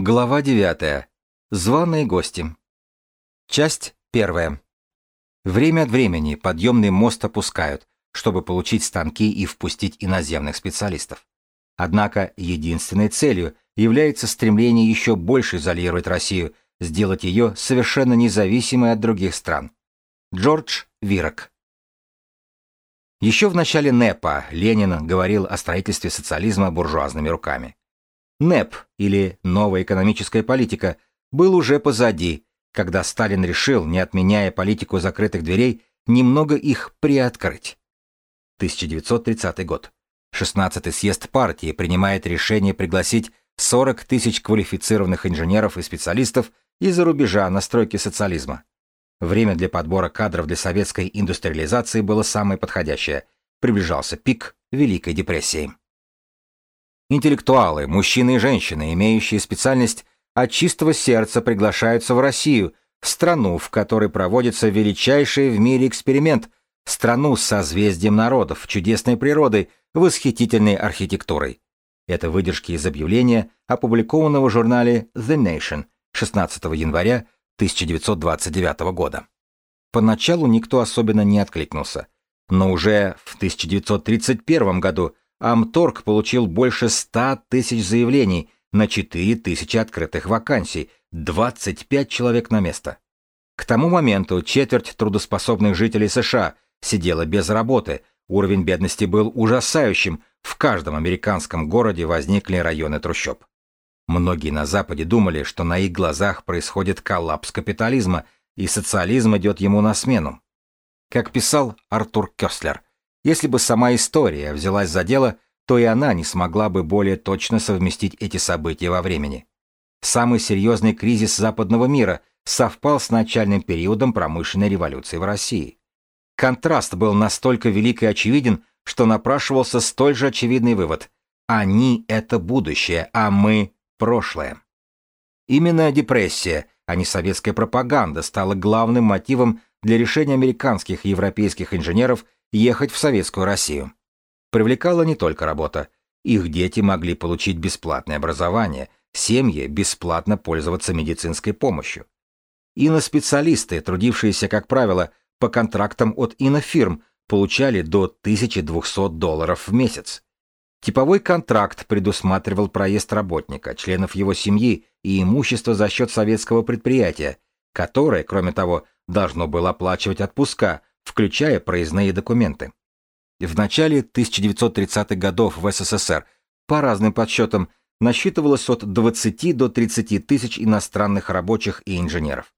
Глава 9. Званые гости. Часть 1. Время от времени подъемный мост опускают, чтобы получить станки и впустить иноземных специалистов. Однако единственной целью является стремление еще больше изолировать Россию, сделать ее совершенно независимой от других стран. Джордж Вирок. Еще в начале НЭПа Ленин говорил о строительстве социализма буржуазными руками. НЭП, или новая экономическая политика, был уже позади, когда Сталин решил, не отменяя политику закрытых дверей, немного их приоткрыть. 1930 год. 16-й съезд партии принимает решение пригласить 40 тысяч квалифицированных инженеров и специалистов из-за рубежа на стройки социализма. Время для подбора кадров для советской индустриализации было самое подходящее. Приближался пик Великой депрессии. Интеллектуалы, мужчины и женщины, имеющие специальность, от чистого сердца приглашаются в Россию, страну, в которой проводится величайший в мире эксперимент, страну с созвездием народов, чудесной природой, восхитительной архитектурой. Это выдержки из объявления, опубликованного в журнале The Nation 16 января 1929 года. Поначалу никто особенно не откликнулся, но уже в 1931 году Амторг получил больше 100 тысяч заявлений на 4 тысячи открытых вакансий, 25 человек на место. К тому моменту четверть трудоспособных жителей США сидела без работы, уровень бедности был ужасающим, в каждом американском городе возникли районы трущоб. Многие на Западе думали, что на их глазах происходит коллапс капитализма, и социализм идет ему на смену. Как писал Артур Кёслер, если бы сама история взялась за дело, то и она не смогла бы более точно совместить эти события во времени. Самый серьезный кризис западного мира совпал с начальным периодом промышленной революции в России. Контраст был настолько велик и очевиден, что напрашивался столь же очевидный вывод. Они — это будущее, а мы — прошлое. Именно депрессия, а не советская пропаганда, стала главным мотивом для решения американских и европейских инженеров – ехать в советскую Россию. Привлекала не только работа. Их дети могли получить бесплатное образование, семьи бесплатно пользоваться медицинской помощью. Иностспециалисты, трудившиеся, как правило, по контрактам от инофирм, получали до 1200 долларов в месяц. Типовой контракт предусматривал проезд работника, членов его семьи и имущество за счет советского предприятия, которое, кроме того, должно было оплачивать отпуска, включая проездные документы. В начале 1930-х годов в СССР, по разным подсчетам, насчитывалось от 20 до 30 тысяч иностранных рабочих и инженеров.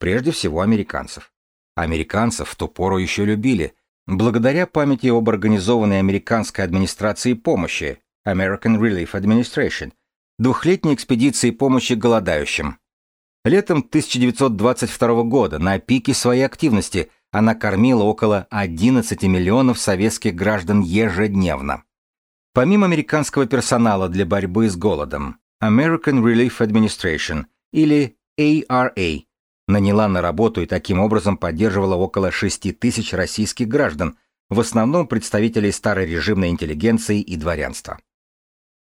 Прежде всего американцев. Американцев в ту пору еще любили, благодаря памяти об организованной американской администрации помощи American Relief Administration, двухлетней экспедиции помощи голодающим. Летом 1922 года на пике своей активности – она кормила около 11 миллионов советских граждан ежедневно. Помимо американского персонала для борьбы с голодом, American Relief Administration, или ARA, наняла на работу и таким образом поддерживала около 6 тысяч российских граждан, в основном представителей старорежимной интеллигенции и дворянства.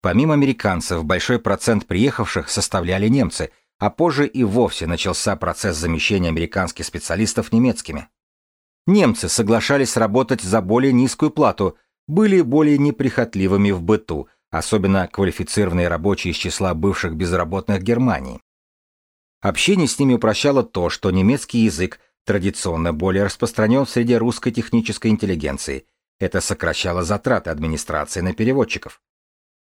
Помимо американцев, большой процент приехавших составляли немцы, а позже и вовсе начался процесс замещения американских специалистов немецкими. Немцы соглашались работать за более низкую плату, были более неприхотливыми в быту, особенно квалифицированные рабочие из числа бывших безработных Германии. Общение с ними упрощало то, что немецкий язык традиционно более распространен среди русской технической интеллигенции. Это сокращало затраты администрации на переводчиков.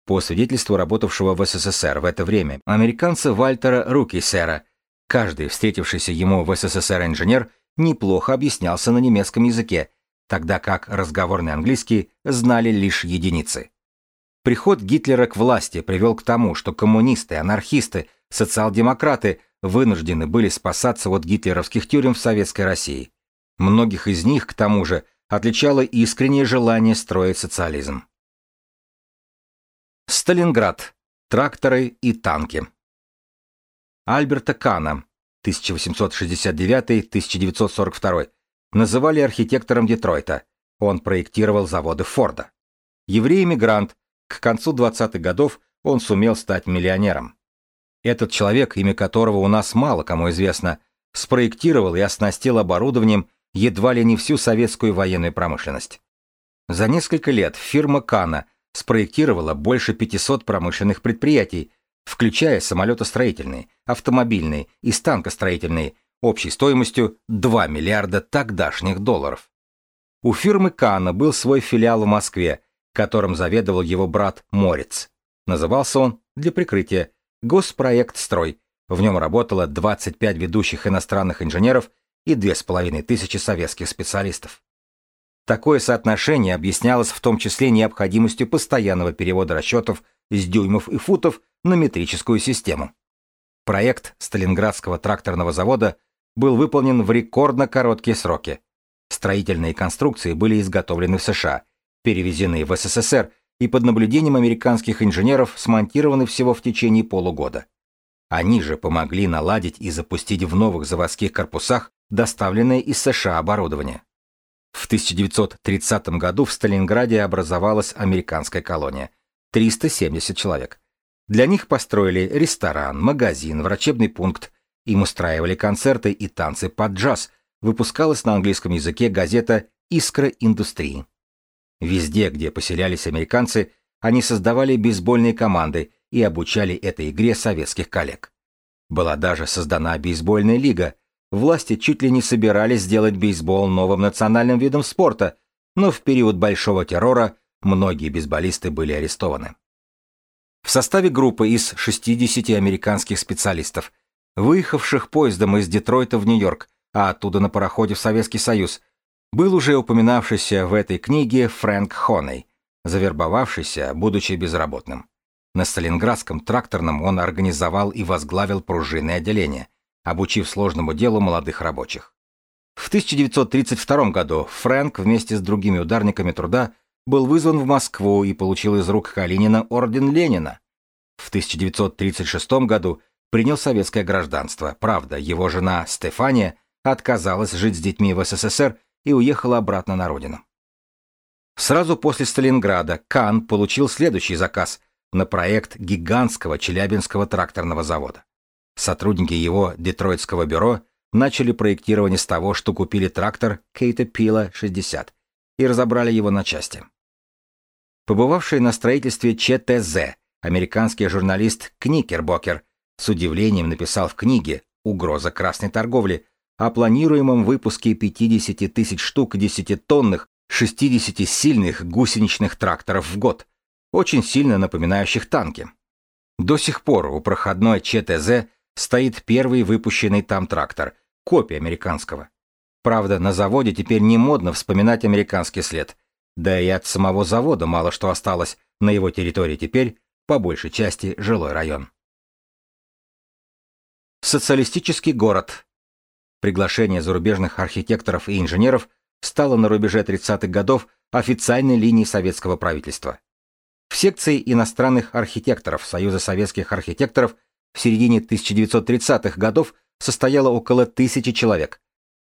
По свидетельству работавшего в СССР в это время американца Вальтера Рукисера, каждый встретившийся ему в СССР инженер – неплохо объяснялся на немецком языке, тогда как разговорный английский знали лишь единицы. Приход Гитлера к власти привел к тому, что коммунисты, анархисты, социал-демократы вынуждены были спасаться от гитлеровских тюрем в Советской России. Многих из них, к тому же, отличало искреннее желание строить социализм. Сталинград. Тракторы и танки. Альберта Кана, 1869-1942, называли архитектором Детройта. Он проектировал заводы Форда. Еврей-эмигрант, к концу 20-х годов он сумел стать миллионером. Этот человек, имя которого у нас мало кому известно, спроектировал и оснастил оборудованием едва ли не всю советскую военную промышленность. За несколько лет фирма Кана спроектировала больше 500 промышленных предприятий, включая самолетостроительные, автомобильные и станкостроительные, общей стоимостью 2 миллиарда тогдашних долларов. У фирмы Кана был свой филиал в Москве, которым заведовал его брат Морец. Назывался он, для прикрытия, Госпроект «Строй». В нем работало 25 ведущих иностранных инженеров и 2500 советских специалистов. Такое соотношение объяснялось в том числе необходимостью постоянного перевода расчетов с дюймов и футов на метрическую систему. Проект Сталинградского тракторного завода был выполнен в рекордно короткие сроки. Строительные конструкции были изготовлены в США, перевезены в СССР и под наблюдением американских инженеров смонтированы всего в течение полугода. Они же помогли наладить и запустить в новых заводских корпусах доставленное из США оборудование. В 1930 году в Сталинграде образовалась американская колония. 370 человек. Для них построили ресторан, магазин, врачебный пункт. Им устраивали концерты и танцы под джаз. Выпускалась на английском языке газета «Искра индустрии». Везде, где поселялись американцы, они создавали бейсбольные команды и обучали этой игре советских коллег. Была даже создана бейсбольная лига. Власти чуть ли не собирались сделать бейсбол новым национальным видом спорта, но в период Большого террора многие бейсболисты были арестованы. В составе группы из 60 американских специалистов, выехавших поездом из Детройта в Нью-Йорк, а оттуда на пароходе в Советский Союз, был уже упоминавшийся в этой книге Фрэнк Хоней, завербовавшийся, будучи безработным. На Сталинградском тракторном он организовал и возглавил пружинное отделение, обучив сложному делу молодых рабочих. В 1932 году Фрэнк вместе с другими ударниками труда был вызван в Москву и получил из рук Калинина орден Ленина. В 1936 году принял советское гражданство. Правда, его жена Стефания отказалась жить с детьми в СССР и уехала обратно на родину. Сразу после Сталинграда Кан получил следующий заказ на проект гигантского Челябинского тракторного завода. Сотрудники его детройтского бюро начали проектирование с того, что купили трактор Кейта Пила 60 и разобрали его на части. Побывавший на строительстве ЧТЗ, американский журналист Кникербокер с удивлением написал в книге «Угроза красной торговли» о планируемом выпуске 50 тысяч штук 10-тонных 60-сильных гусеничных тракторов в год, очень сильно напоминающих танки. До сих пор у проходной ЧТЗ стоит первый выпущенный там трактор, копия американского. Правда, на заводе теперь не модно вспоминать американский след, да и от самого завода мало что осталось, на его территории теперь, по большей части, жилой район. Социалистический город Приглашение зарубежных архитекторов и инженеров стало на рубеже 30-х годов официальной линией советского правительства. В секции иностранных архитекторов Союза советских архитекторов в середине 1930-х годов состояло около тысячи человек.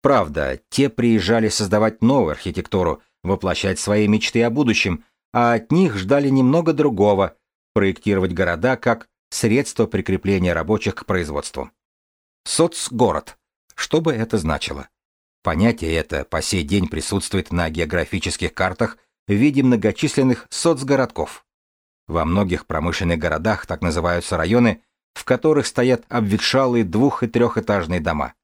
Правда, те приезжали создавать новую архитектуру, воплощать свои мечты о будущем, а от них ждали немного другого – проектировать города как средство прикрепления рабочих к производству. Соцгород что бы это значило? Понятие это по сей день присутствует на географических картах в виде многочисленных соцгородков. Во многих промышленных городах так называются районы, в которых стоят обветшалые двух- и трехэтажные дома.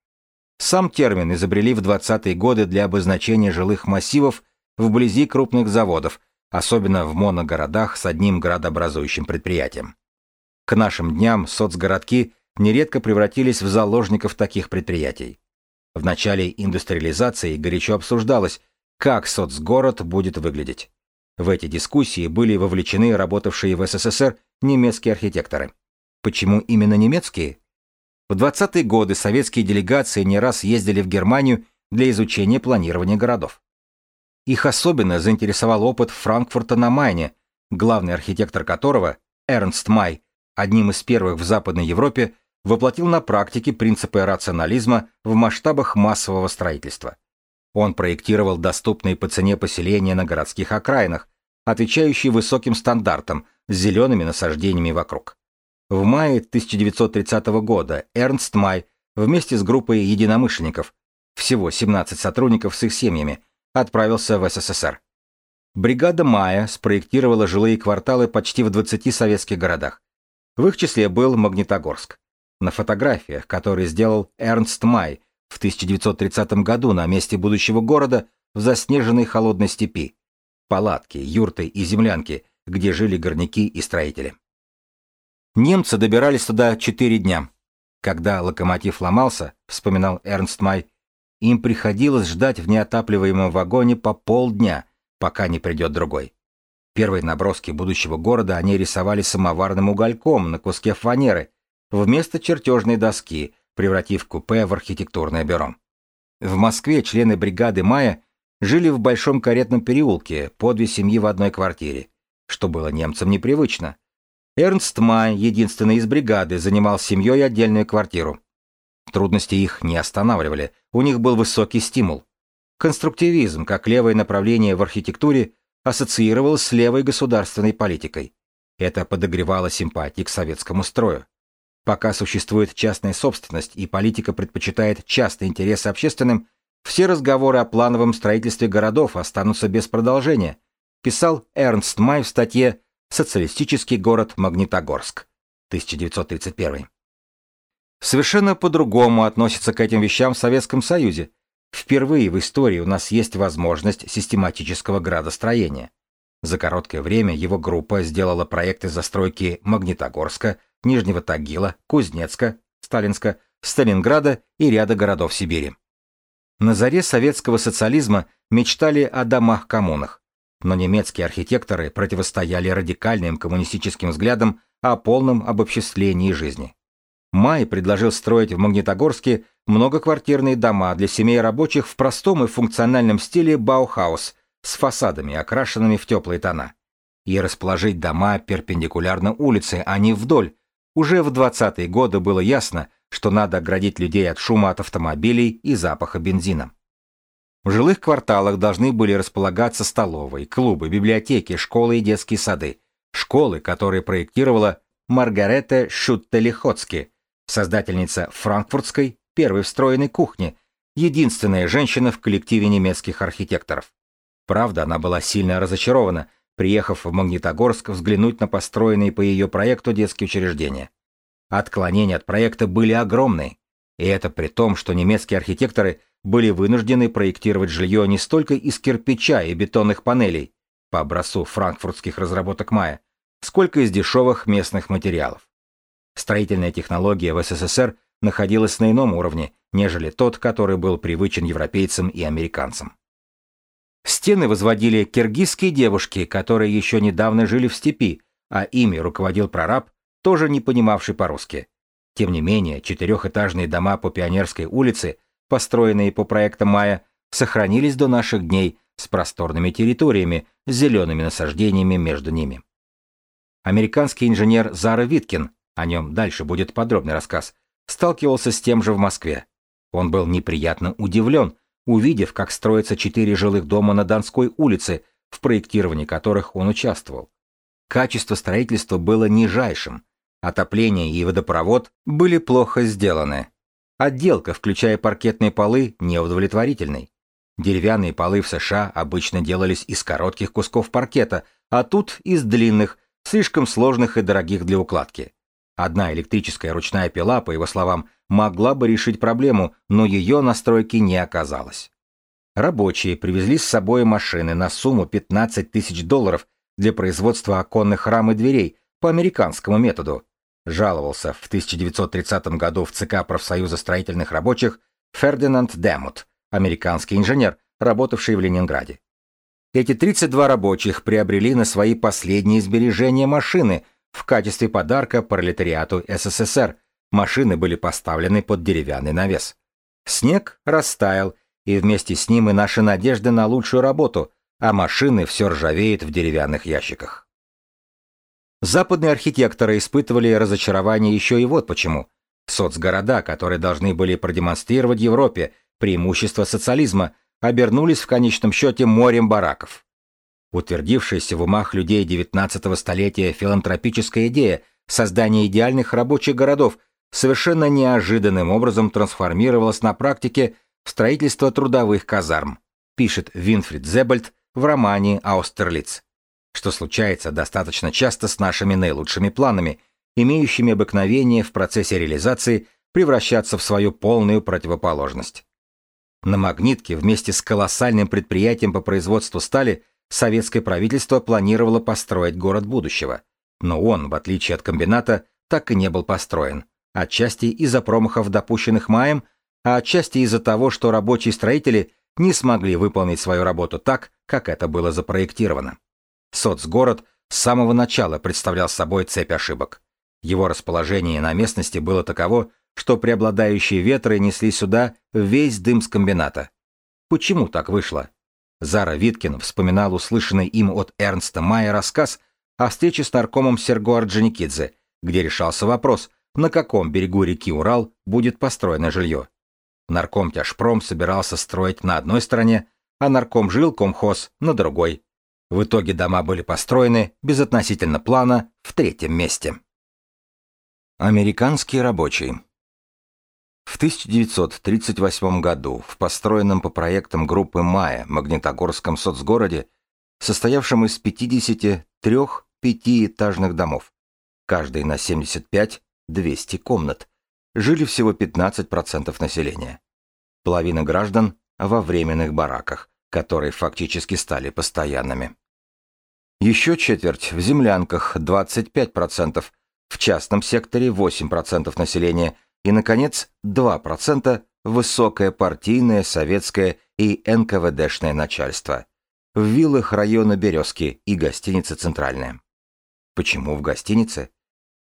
Сам термин изобрели в 20-е годы для обозначения жилых массивов вблизи крупных заводов, особенно в моногородах с одним градообразующим предприятием. К нашим дням соцгородки нередко превратились в заложников таких предприятий. В начале индустриализации горячо обсуждалось, как соцгород будет выглядеть. В эти дискуссии были вовлечены работавшие в СССР немецкие архитекторы. Почему именно немецкие? В 20-е годы советские делегации не раз ездили в Германию для изучения планирования городов. Их особенно заинтересовал опыт Франкфурта на Майне, главный архитектор которого, Эрнст Май, одним из первых в Западной Европе, воплотил на практике принципы рационализма в масштабах массового строительства. Он проектировал доступные по цене поселения на городских окраинах, отвечающие высоким стандартам, с зелеными насаждениями вокруг. В мае 1930 года Эрнст Май вместе с группой единомышленников, всего 17 сотрудников с их семьями, отправился в СССР. Бригада Мая спроектировала жилые кварталы почти в 20 советских городах. В их числе был Магнитогорск. На фотографиях, которые сделал Эрнст Май в 1930 году на месте будущего города в заснеженной холодной степи. Палатки, юрты и землянки, где жили горняки и строители. Немцы добирались туда четыре дня. Когда локомотив ломался, вспоминал Эрнст Май, им приходилось ждать в неотапливаемом вагоне по полдня, пока не придет другой. Первые наброски будущего города они рисовали самоварным угольком на куске фанеры, вместо чертежной доски, превратив купе в архитектурное бюро. В Москве члены бригады «Мая» жили в Большом каретном переулке, по две семьи в одной квартире, что было немцам непривычно. Эрнст Май, единственный из бригады, занимал с семьей отдельную квартиру. Трудности их не останавливали, у них был высокий стимул. Конструктивизм, как левое направление в архитектуре, ассоциировалось с левой государственной политикой. Это подогревало симпатии к советскому строю. Пока существует частная собственность и политика предпочитает частные интересы общественным, все разговоры о плановом строительстве городов останутся без продолжения, писал Эрнст Май в статье «Социалистический город Магнитогорск», 1931. Совершенно по-другому относится к этим вещам в Советском Союзе. Впервые в истории у нас есть возможность систематического градостроения. За короткое время его группа сделала проекты застройки Магнитогорска, Нижнего Тагила, Кузнецка, Сталинска, Сталинграда и ряда городов Сибири. На заре советского социализма мечтали о домах-коммунах, но немецкие архитекторы противостояли радикальным коммунистическим взглядам о полном обобществлении жизни. Май предложил строить в Магнитогорске многоквартирные дома для семей рабочих в простом и функциональном стиле Баухаус с фасадами, окрашенными в теплые тона. И расположить дома перпендикулярно улице, а не вдоль. Уже в 20-е годы было ясно, что надо оградить людей от шума от автомобилей и запаха бензина. В жилых кварталах должны были располагаться столовые, клубы, библиотеки, школы и детские сады. Школы, которые проектировала Маргарета Шуттелихоцки, создательница франкфуртской, первой встроенной кухни, единственная женщина в коллективе немецких архитекторов. Правда, она была сильно разочарована, приехав в Магнитогорск взглянуть на построенные по ее проекту детские учреждения. Отклонения от проекта были огромные, и это при том, что немецкие архитекторы были вынуждены проектировать жилье не столько из кирпича и бетонных панелей, по образцу франкфуртских разработок Мая, сколько из дешевых местных материалов. Строительная технология в СССР находилась на ином уровне, нежели тот, который был привычен европейцам и американцам. Стены возводили киргизские девушки, которые еще недавно жили в степи, а ими руководил прораб, тоже не понимавший по-русски. Тем не менее, четырехэтажные дома по Пионерской улице, построенные по проектам Мая, сохранились до наших дней с просторными территориями, с зелеными насаждениями между ними. Американский инженер Зара Виткин о нем дальше будет подробный рассказ, сталкивался с тем же в Москве. Он был неприятно удивлен, увидев, как строятся четыре жилых дома на Донской улице, в проектировании которых он участвовал. Качество строительства было нижайшим, отопление и водопровод были плохо сделаны. Отделка, включая паркетные полы, неудовлетворительной. Деревянные полы в США обычно делались из коротких кусков паркета, а тут из длинных, слишком сложных и дорогих для укладки. Одна электрическая ручная пила, по его словам, могла бы решить проблему, но ее настройки не оказалось. Рабочие привезли с собой машины на сумму 15 тысяч долларов для производства оконных рам и дверей по американскому методу. Жаловался в 1930 году в ЦК профсоюза строительных рабочих Фердинанд Демут, американский инженер, работавший в Ленинграде. Эти 32 рабочих приобрели на свои последние сбережения машины, в качестве подарка пролетариату СССР машины были поставлены под деревянный навес. Снег растаял, и вместе с ним и наши надежды на лучшую работу, а машины все ржавеют в деревянных ящиках. Западные архитекторы испытывали разочарование еще и вот почему. Соцгорода, которые должны были продемонстрировать Европе преимущество социализма, обернулись в конечном счете морем бараков. Утвердившаяся в умах людей XIX столетия филантропическая идея создания идеальных рабочих городов совершенно неожиданным образом трансформировалась на практике в строительство трудовых казарм, пишет Винфрид Зебальд в романе «Аустерлиц», что случается достаточно часто с нашими наилучшими планами, имеющими обыкновение в процессе реализации превращаться в свою полную противоположность. На Магнитке вместе с колоссальным предприятием по производству стали советское правительство планировало построить город будущего, но он, в отличие от комбината, так и не был построен, отчасти из-за промахов, допущенных Маем, а отчасти из-за того, что рабочие строители не смогли выполнить свою работу так, как это было запроектировано. Соцгород с самого начала представлял собой цепь ошибок. Его расположение на местности было таково, что преобладающие ветры несли сюда весь дым с комбината. Почему так вышло? Зара Виткин вспоминал услышанный им от Эрнста Майя рассказ о встрече с наркомом Серго Орджоникидзе, где решался вопрос, на каком берегу реки Урал будет построено жилье. Нарком Тяжпром собирался строить на одной стороне, а нарком жил комхоз на другой. В итоге дома были построены безотносительно плана в третьем месте. Американский рабочий в 1938 году в построенном по проектам группы «Майя» Магнитогорском соцгороде, состоявшем из 53 пятиэтажных домов, каждый на 75-200 комнат, жили всего 15% населения. Половина граждан во временных бараках, которые фактически стали постоянными. Еще четверть в землянках 25%, в частном секторе 8% населения – и, наконец, 2% высокое партийное, советское и НКВДшное начальство. В виллах района Березки и гостиница «Центральная». Почему в гостинице?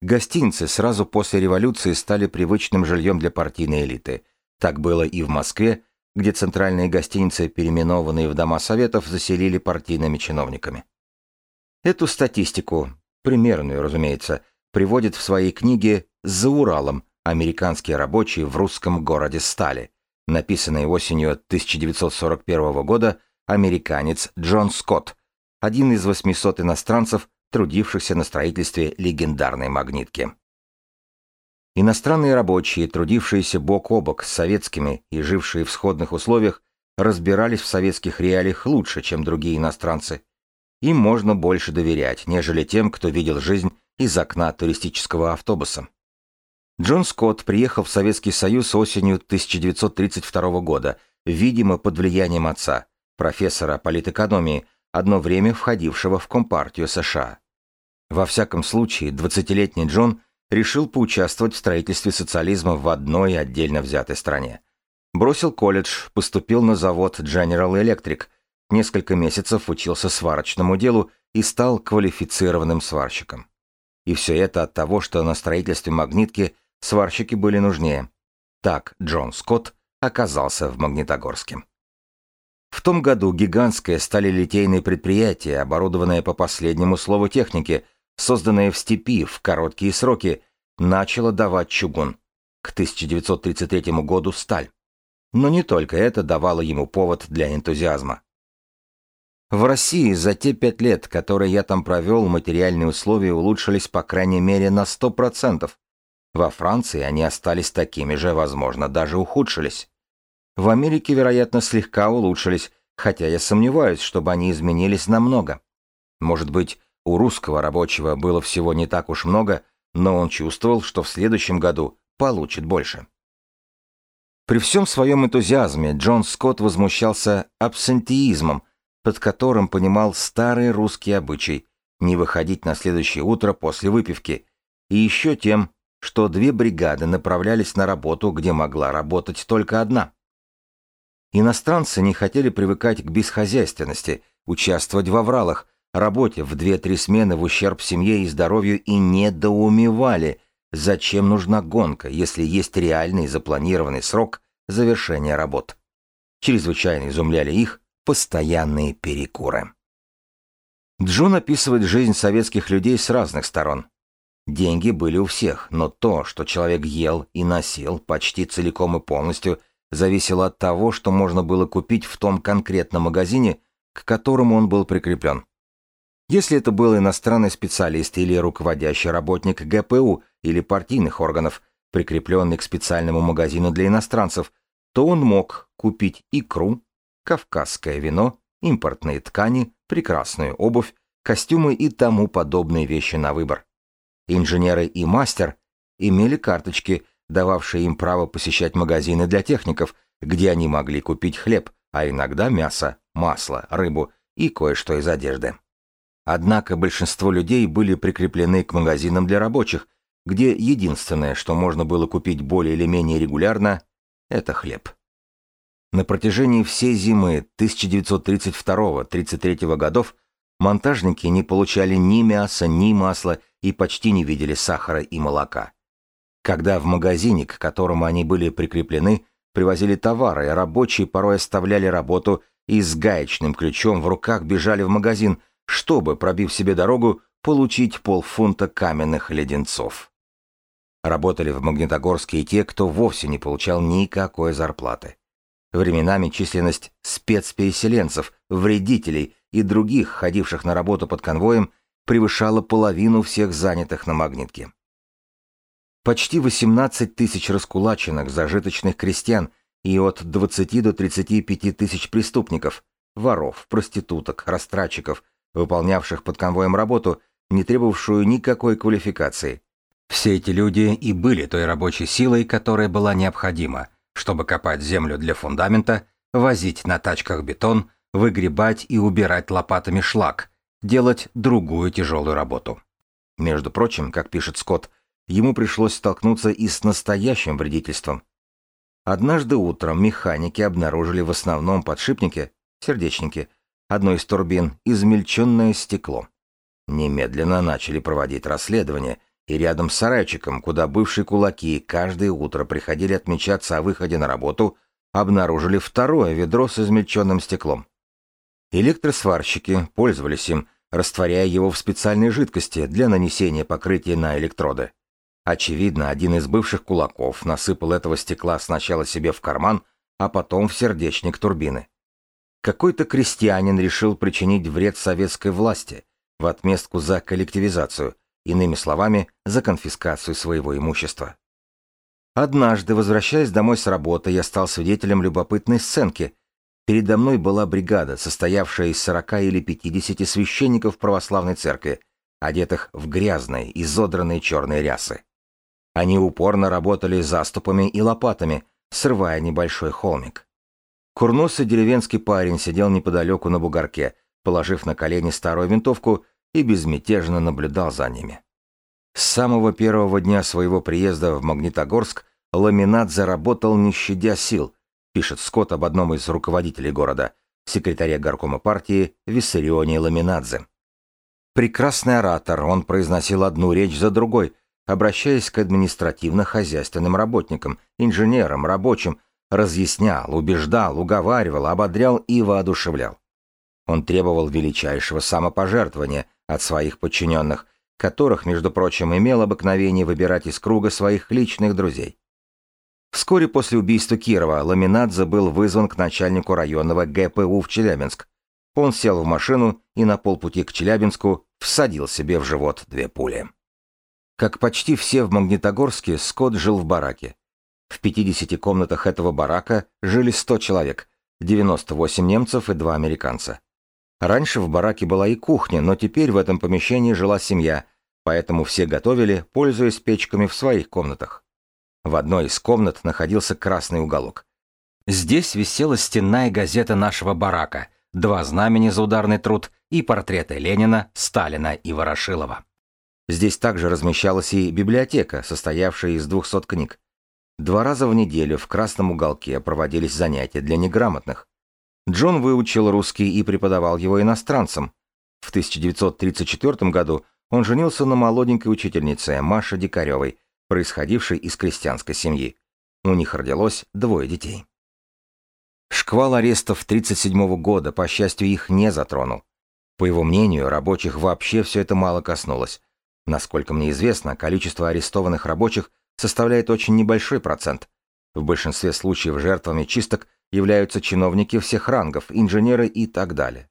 Гостиницы сразу после революции стали привычным жильем для партийной элиты. Так было и в Москве, где центральные гостиницы, переименованные в Дома Советов, заселили партийными чиновниками. Эту статистику, примерную, разумеется, приводит в своей книге «За Уралом» «Американские рабочие в русском городе стали», написанной осенью 1941 года американец Джон Скотт, один из 800 иностранцев, трудившихся на строительстве легендарной магнитки. Иностранные рабочие, трудившиеся бок о бок с советскими и жившие в сходных условиях, разбирались в советских реалиях лучше, чем другие иностранцы. Им можно больше доверять, нежели тем, кто видел жизнь из окна туристического автобуса. Джон Скотт приехал в Советский Союз осенью 1932 года, видимо, под влиянием отца, профессора политэкономии, одно время входившего в Компартию США. Во всяком случае, 20-летний Джон решил поучаствовать в строительстве социализма в одной отдельно взятой стране. Бросил колледж, поступил на завод General Electric, несколько месяцев учился сварочному делу и стал квалифицированным сварщиком. И все это от того, что на строительстве магнитки – сварщики были нужнее. Так Джон Скотт оказался в Магнитогорске. В том году гигантское сталелитейное предприятие, оборудованное по последнему слову техники, созданное в степи в короткие сроки, начало давать чугун. К 1933 году сталь. Но не только это давало ему повод для энтузиазма. В России за те пять лет, которые я там провел, материальные условия улучшились по крайней мере на 100%. Во Франции они остались такими же, возможно, даже ухудшились. В Америке, вероятно, слегка улучшились, хотя я сомневаюсь, чтобы они изменились намного. Может быть, у русского рабочего было всего не так уж много, но он чувствовал, что в следующем году получит больше. При всем своем энтузиазме Джон Скотт возмущался абсентеизмом, под которым понимал старый русский обычай не выходить на следующее утро после выпивки, и еще тем, что две бригады направлялись на работу, где могла работать только одна. Иностранцы не хотели привыкать к бесхозяйственности, участвовать в авралах, работе в две-три смены в ущерб семье и здоровью и недоумевали, зачем нужна гонка, если есть реальный запланированный срок завершения работ. Чрезвычайно изумляли их постоянные перекуры. Джун описывает жизнь советских людей с разных сторон. Деньги были у всех, но то, что человек ел и носил почти целиком и полностью, зависело от того, что можно было купить в том конкретном магазине, к которому он был прикреплен. Если это был иностранный специалист или руководящий работник ГПУ или партийных органов, прикрепленный к специальному магазину для иностранцев, то он мог купить икру, кавказское вино, импортные ткани, прекрасную обувь, костюмы и тому подобные вещи на выбор. Инженеры и мастер имели карточки, дававшие им право посещать магазины для техников, где они могли купить хлеб, а иногда мясо, масло, рыбу и кое-что из одежды. Однако большинство людей были прикреплены к магазинам для рабочих, где единственное, что можно было купить более или менее регулярно, это хлеб. На протяжении всей зимы 1932-33 годов монтажники не получали ни мяса, ни масла и почти не видели сахара и молока. Когда в магазине, к которому они были прикреплены, привозили товары, рабочие порой оставляли работу и с гаечным ключом в руках бежали в магазин – чтобы, пробив себе дорогу, получить полфунта каменных леденцов. Работали в Магнитогорске и те, кто вовсе не получал никакой зарплаты. Временами численность спецпереселенцев, вредителей и других, ходивших на работу под конвоем, превышала половину всех занятых на магнитке. Почти 18 тысяч раскулаченных зажиточных крестьян и от 20 до 35 тысяч преступников, воров, проституток, растратчиков – выполнявших под конвоем работу, не требовавшую никакой квалификации. Все эти люди и были той рабочей силой, которая была необходима, чтобы копать землю для фундамента, возить на тачках бетон, выгребать и убирать лопатами шлак, делать другую тяжелую работу. Между прочим, как пишет Скотт, ему пришлось столкнуться и с настоящим вредительством. Однажды утром механики обнаружили в основном подшипнике, сердечнике, одной из турбин измельченное стекло. Немедленно начали проводить расследование, и рядом с сарайчиком, куда бывшие кулаки каждое утро приходили отмечаться о выходе на работу, обнаружили второе ведро с измельченным стеклом. Электросварщики пользовались им, растворяя его в специальной жидкости для нанесения покрытия на электроды. Очевидно, один из бывших кулаков насыпал этого стекла сначала себе в карман, а потом в сердечник турбины. Какой-то крестьянин решил причинить вред советской власти в отместку за коллективизацию, иными словами, за конфискацию своего имущества. Однажды, возвращаясь домой с работы, я стал свидетелем любопытной сценки. Передо мной была бригада, состоявшая из 40 или 50 священников православной церкви, одетых в грязные, изодранные черные рясы. Они упорно работали заступами и лопатами, срывая небольшой холмик. Курносый деревенский парень сидел неподалеку на бугорке, положив на колени старую винтовку и безмятежно наблюдал за ними. С самого первого дня своего приезда в Магнитогорск ламинат заработал не щадя сил, пишет Скотт об одном из руководителей города, секретаре горкома партии Виссарионе Ламинадзе. Прекрасный оратор, он произносил одну речь за другой, обращаясь к административно-хозяйственным работникам, инженерам, рабочим, разъяснял, убеждал, уговаривал, ободрял и воодушевлял. Он требовал величайшего самопожертвования от своих подчиненных, которых, между прочим, имел обыкновение выбирать из круга своих личных друзей. Вскоре после убийства Кирова Ламинадзе был вызван к начальнику районного ГПУ в Челябинск. Он сел в машину и на полпути к Челябинску всадил себе в живот две пули. Как почти все в Магнитогорске, Скотт жил в бараке. В 50 комнатах этого барака жили 100 человек, 98 немцев и 2 американца. Раньше в бараке была и кухня, но теперь в этом помещении жила семья, поэтому все готовили, пользуясь печками в своих комнатах. В одной из комнат находился красный уголок. Здесь висела стенная газета нашего барака, два знамени за ударный труд и портреты Ленина, Сталина и Ворошилова. Здесь также размещалась и библиотека, состоявшая из 200 книг. Два раза в неделю в красном уголке проводились занятия для неграмотных. Джон выучил русский и преподавал его иностранцам. В 1934 году он женился на молоденькой учительнице Маше Дикаревой, происходившей из крестьянской семьи. У них родилось двое детей. Шквал арестов 1937 года, по счастью, их не затронул. По его мнению, рабочих вообще все это мало коснулось. Насколько мне известно, количество арестованных рабочих – составляет очень небольшой процент. В большинстве случаев жертвами чисток являются чиновники всех рангов, инженеры и так далее.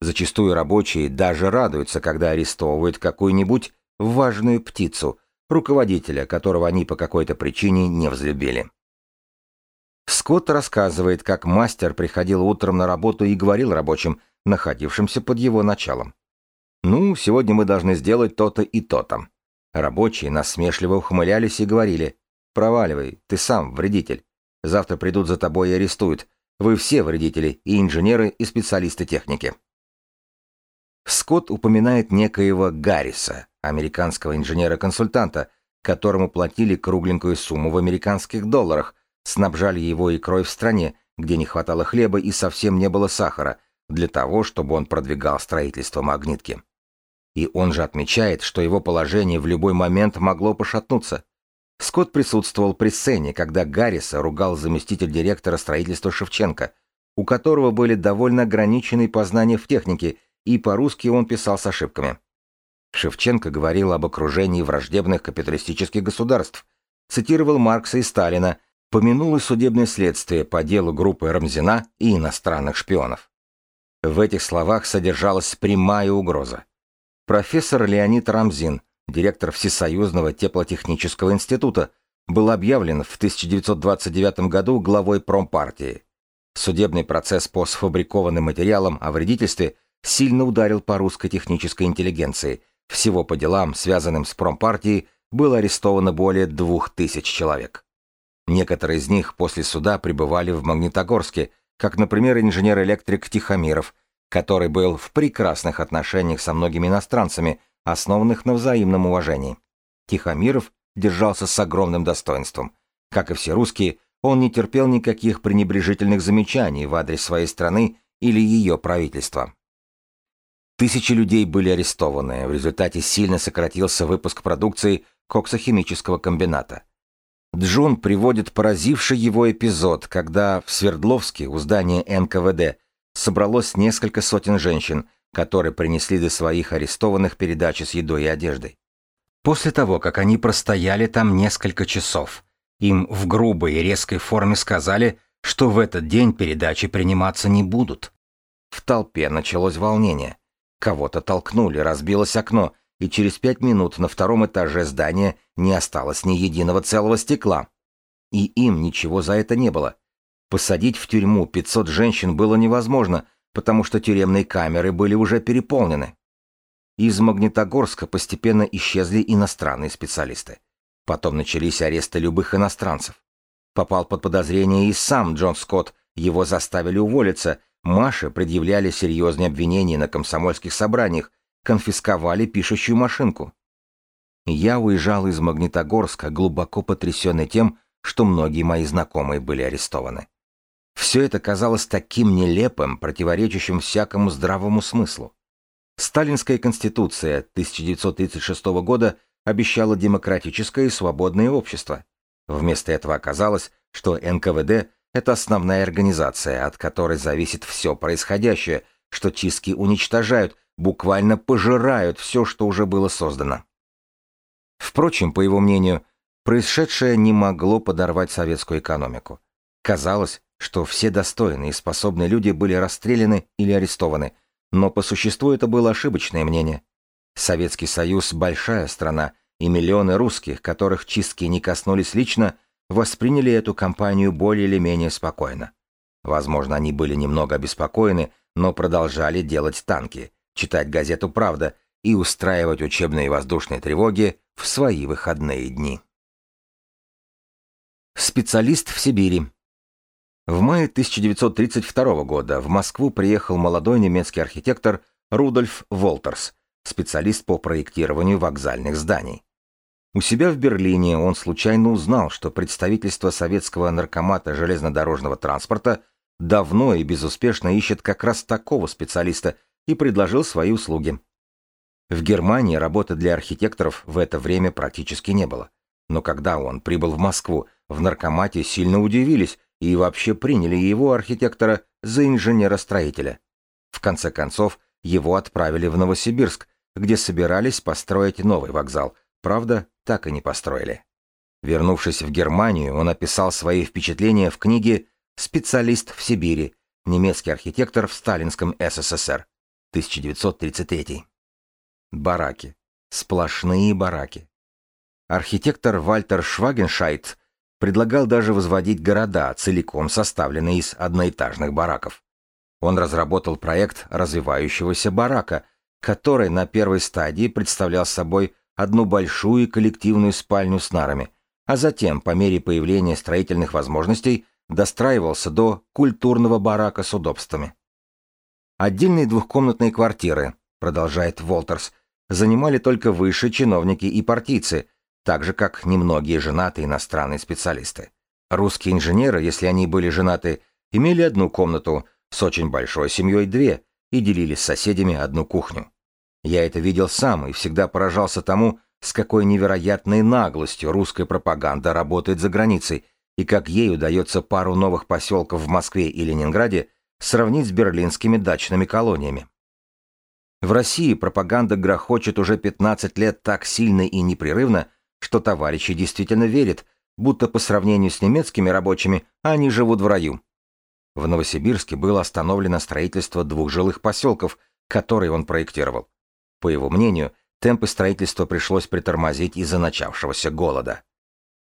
Зачастую рабочие даже радуются, когда арестовывают какую-нибудь важную птицу, руководителя, которого они по какой-то причине не взлюбили. Скотт рассказывает, как мастер приходил утром на работу и говорил рабочим, находившимся под его началом. «Ну, сегодня мы должны сделать то-то и то-то». Рабочие насмешливо ухмылялись и говорили, «Проваливай, ты сам вредитель. Завтра придут за тобой и арестуют. Вы все вредители, и инженеры, и специалисты техники». Скотт упоминает некоего Гарриса, американского инженера-консультанта, которому платили кругленькую сумму в американских долларах, снабжали его икрой в стране, где не хватало хлеба и совсем не было сахара, для того, чтобы он продвигал строительство магнитки. И он же отмечает, что его положение в любой момент могло пошатнуться. Скотт присутствовал при сцене, когда Гарриса ругал заместитель директора строительства Шевченко, у которого были довольно ограниченные познания в технике и по-русски он писал с ошибками. Шевченко говорил об окружении враждебных капиталистических государств, цитировал Маркса и Сталина, помянул и судебное следствие по делу группы Рамзина и иностранных шпионов. В этих словах содержалась прямая угроза. Профессор Леонид Рамзин, директор Всесоюзного теплотехнического института, был объявлен в 1929 году главой промпартии. Судебный процесс по сфабрикованным материалам о вредительстве сильно ударил по русской технической интеллигенции. Всего по делам, связанным с промпартией, было арестовано более двух тысяч человек. Некоторые из них после суда пребывали в Магнитогорске, как, например, инженер-электрик Тихомиров, который был в прекрасных отношениях со многими иностранцами, основанных на взаимном уважении. Тихомиров держался с огромным достоинством. Как и все русские, он не терпел никаких пренебрежительных замечаний в адрес своей страны или ее правительства. Тысячи людей были арестованы, в результате сильно сократился выпуск продукции коксохимического комбината. Джун приводит поразивший его эпизод, когда в Свердловске у здания НКВД собралось несколько сотен женщин, которые принесли для своих арестованных передачи с едой и одеждой. После того, как они простояли там несколько часов, им в грубой и резкой форме сказали, что в этот день передачи приниматься не будут. В толпе началось волнение. Кого-то толкнули, разбилось окно, и через пять минут на втором этаже здания не осталось ни единого целого стекла. И им ничего за это не было. Посадить в тюрьму 500 женщин было невозможно, потому что тюремные камеры были уже переполнены. Из Магнитогорска постепенно исчезли иностранные специалисты. Потом начались аресты любых иностранцев. Попал под подозрение и сам Джон Скотт, его заставили уволиться, Маше предъявляли серьезные обвинения на комсомольских собраниях, конфисковали пишущую машинку. Я уезжал из Магнитогорска, глубоко потрясенный тем, что многие мои знакомые были арестованы. Все это казалось таким нелепым, противоречащим всякому здравому смыслу. Сталинская конституция 1936 года обещала демократическое и свободное общество. Вместо этого оказалось, что НКВД это основная организация, от которой зависит все происходящее, что чистки уничтожают, буквально пожирают все, что уже было создано. Впрочем, по его мнению, происшедшее не могло подорвать советскую экономику. Казалось, что все достойные и способные люди были расстреляны или арестованы, но по существу это было ошибочное мнение. Советский Союз – большая страна, и миллионы русских, которых чистки не коснулись лично, восприняли эту кампанию более или менее спокойно. Возможно, они были немного обеспокоены, но продолжали делать танки, читать газету «Правда» и устраивать учебные воздушные тревоги в свои выходные дни. Специалист в Сибири. В мае 1932 года в Москву приехал молодой немецкий архитектор Рудольф Волтерс, специалист по проектированию вокзальных зданий. У себя в Берлине он случайно узнал, что представительство советского наркомата железнодорожного транспорта давно и безуспешно ищет как раз такого специалиста и предложил свои услуги. В Германии работы для архитекторов в это время практически не было. Но когда он прибыл в Москву, в наркомате сильно удивились и вообще приняли его, архитектора, за инженера-строителя. В конце концов, его отправили в Новосибирск, где собирались построить новый вокзал – Правда, так и не построили. Вернувшись в Германию, он описал свои впечатления в книге «Специалист в Сибири. Немецкий архитектор в сталинском СССР». 1933. Бараки. Сплошные бараки. Архитектор Вальтер Швагеншайт предлагал даже возводить города, целиком составленные из одноэтажных бараков. Он разработал проект развивающегося барака, который на первой стадии представлял собой одну большую коллективную спальню с нарами, а затем, по мере появления строительных возможностей, достраивался до культурного барака с удобствами. Отдельные двухкомнатные квартиры, продолжает Волтерс, занимали только высшие чиновники и партийцы, так же как немногие женатые иностранные специалисты. Русские инженеры, если они были женаты, имели одну комнату, с очень большой семьей две, и делили с соседями одну кухню. Я это видел сам и всегда поражался тому, с какой невероятной наглостью русская пропаганда работает за границей, и как ей удается пару новых поселков в Москве и Ленинграде сравнить с берлинскими дачными колониями. В России пропаганда грохочет уже 15 лет так сильно и непрерывно, что товарищи действительно верят, будто по сравнению с немецкими рабочими они живут в раю. В Новосибирске было остановлено строительство двух жилых поселков, которые он проектировал. По его мнению, темпы строительства пришлось притормозить из-за начавшегося голода.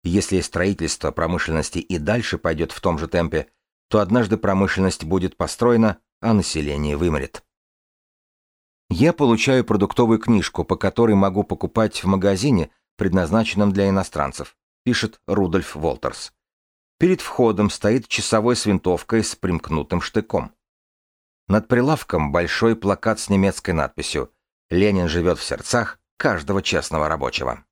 Если строительство промышленности и дальше пойдет в том же темпе, то однажды промышленность будет построена, а население вымрет. Я получаю продуктовую книжку, по которой могу покупать в магазине, предназначенном для иностранцев, пишет Рудольф Волтерс. Перед входом стоит часовой с винтовкой с примкнутым штыком. Над прилавком большой плакат с немецкой надписью «Ленин живет в сердцах каждого честного рабочего».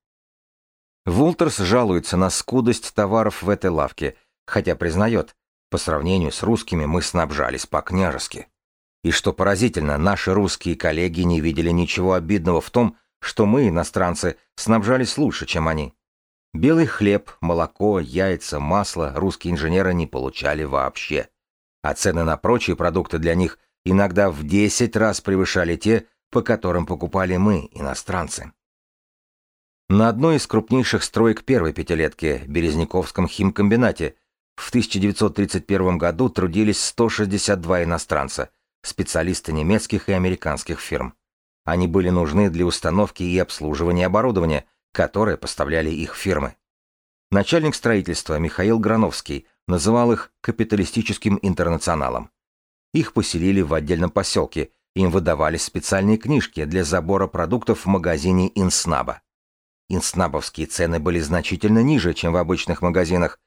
Волтерс жалуется на скудость товаров в этой лавке, хотя признает, по сравнению с русскими мы снабжались по-княжески. И что поразительно, наши русские коллеги не видели ничего обидного в том, что мы, иностранцы, снабжались лучше, чем они. Белый хлеб, молоко, яйца, масло русские инженеры не получали вообще. А цены на прочие продукты для них иногда в 10 раз превышали те, по которым покупали мы, иностранцы. На одной из крупнейших строек первой пятилетки, Березняковском химкомбинате, в 1931 году трудились 162 иностранца, специалисты немецких и американских фирм. Они были нужны для установки и обслуживания оборудования, которое поставляли их фирмы. Начальник строительства Михаил Грановский называл их капиталистическим интернационалом. Их поселили в отдельном поселке, им выдавались специальные книжки для забора продуктов в магазине Инснаба. Инснабовские цены были значительно ниже, чем в обычных магазинах.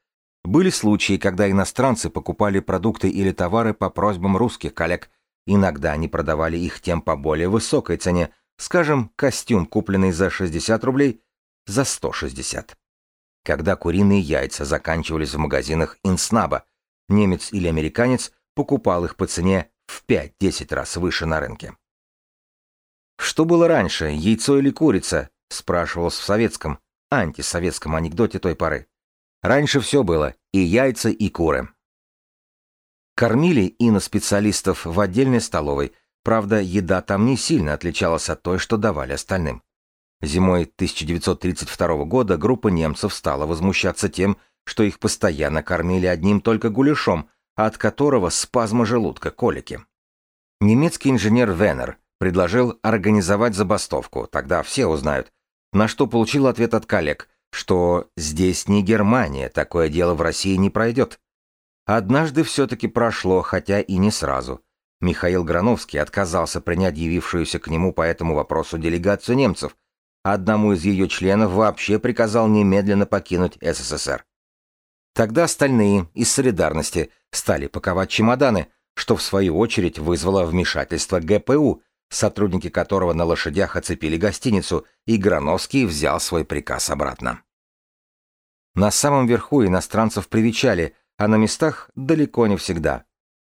Были случаи, когда иностранцы покупали продукты или товары по просьбам русских коллег. Иногда они продавали их тем по более высокой цене, скажем, костюм, купленный за 60 рублей, за 160. Когда куриные яйца заканчивались в магазинах Инснаба, немец или американец покупал их по цене в 5-10 раз выше на рынке. Что было раньше, яйцо или курица, спрашивалось в советском, антисоветском анекдоте той поры. Раньше все было, и яйца, и куры. Кормили иноспециалистов в отдельной столовой, правда, еда там не сильно отличалась от той, что давали остальным. Зимой 1932 года группа немцев стала возмущаться тем, что их постоянно кормили одним только гуляшом, от которого спазма желудка, колики. Немецкий инженер Венер предложил организовать забастовку, тогда все узнают, на что получил ответ от коллег, что здесь не Германия, такое дело в России не пройдет. Однажды все-таки прошло, хотя и не сразу. Михаил Грановский отказался принять явившуюся к нему по этому вопросу делегацию немцев, одному из ее членов вообще приказал немедленно покинуть СССР. Тогда остальные, из солидарности, стали паковать чемоданы, что в свою очередь вызвало вмешательство ГПУ, сотрудники которого на лошадях оцепили гостиницу, и Грановский взял свой приказ обратно. На самом верху иностранцев привечали, а на местах далеко не всегда.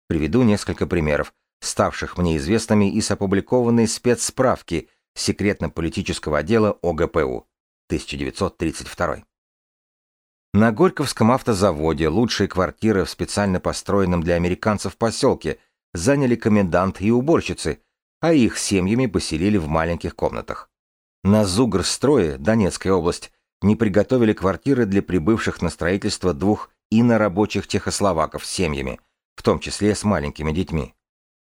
Приведу несколько примеров, ставших мне известными из опубликованной спецсправки секретно-политического отдела ОГПУ 1932. На Горьковском автозаводе лучшие квартиры в специально построенном для американцев поселке заняли комендант и уборщицы, а их семьями поселили в маленьких комнатах. На Зугрстрое, Донецкая область, не приготовили квартиры для прибывших на строительство двух инорабочих чехословаков с семьями, в том числе с маленькими детьми.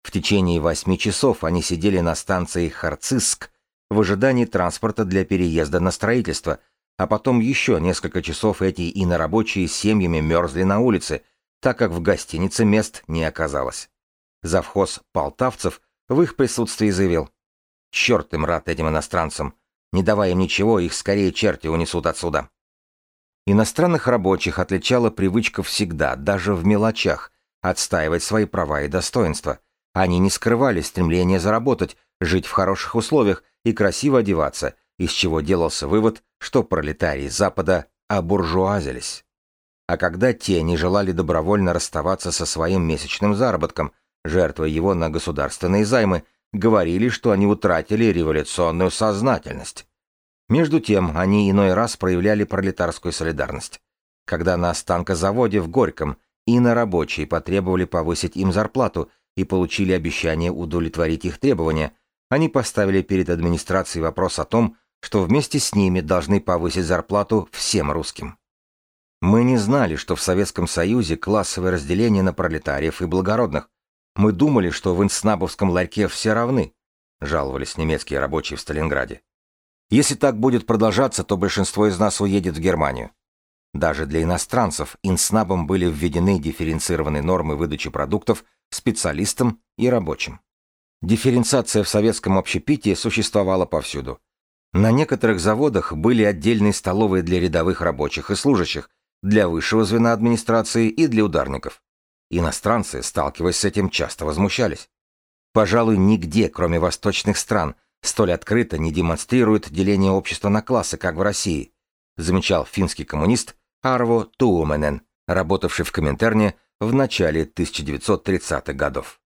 В течение восьми часов они сидели на станции Харциск в ожидании транспорта для переезда на строительство, а потом еще несколько часов эти инорабочие семьями мерзли на улице, так как в гостинице мест не оказалось. Завхоз Полтавцев в их присутствии заявил, «Черт им рад этим иностранцам! Не давая им ничего, их скорее черти унесут отсюда». Иностранных рабочих отличала привычка всегда, даже в мелочах, отстаивать свои права и достоинства. Они не скрывали стремления заработать, жить в хороших условиях и красиво одеваться, из чего делался вывод, что пролетарии Запада обуржуазились. А когда те не желали добровольно расставаться со своим месячным заработком, жертвуя его на государственные займы, говорили, что они утратили революционную сознательность. Между тем, они иной раз проявляли пролетарскую солидарность. Когда на станкозаводе в Горьком и на рабочие потребовали повысить им зарплату и получили обещание удовлетворить их требования, они поставили перед администрацией вопрос о том, что вместе с ними должны повысить зарплату всем русским. Мы не знали, что в Советском Союзе классовое разделение на пролетариев и благородных. Мы думали, что в инснабовском ларьке все равны, жаловались немецкие рабочие в Сталинграде. Если так будет продолжаться, то большинство из нас уедет в Германию. Даже для иностранцев инснабом были введены дифференцированные нормы выдачи продуктов специалистам и рабочим. Дифференциация в советском общепитии существовала повсюду. На некоторых заводах были отдельные столовые для рядовых рабочих и служащих, для высшего звена администрации и для ударников. Иностранцы, сталкиваясь с этим, часто возмущались. Пожалуй, нигде, кроме восточных стран, столь открыто не демонстрирует деление общества на классы, как в России, замечал финский коммунист Арво Тууменен, работавший в Коминтерне в начале 1930-х годов.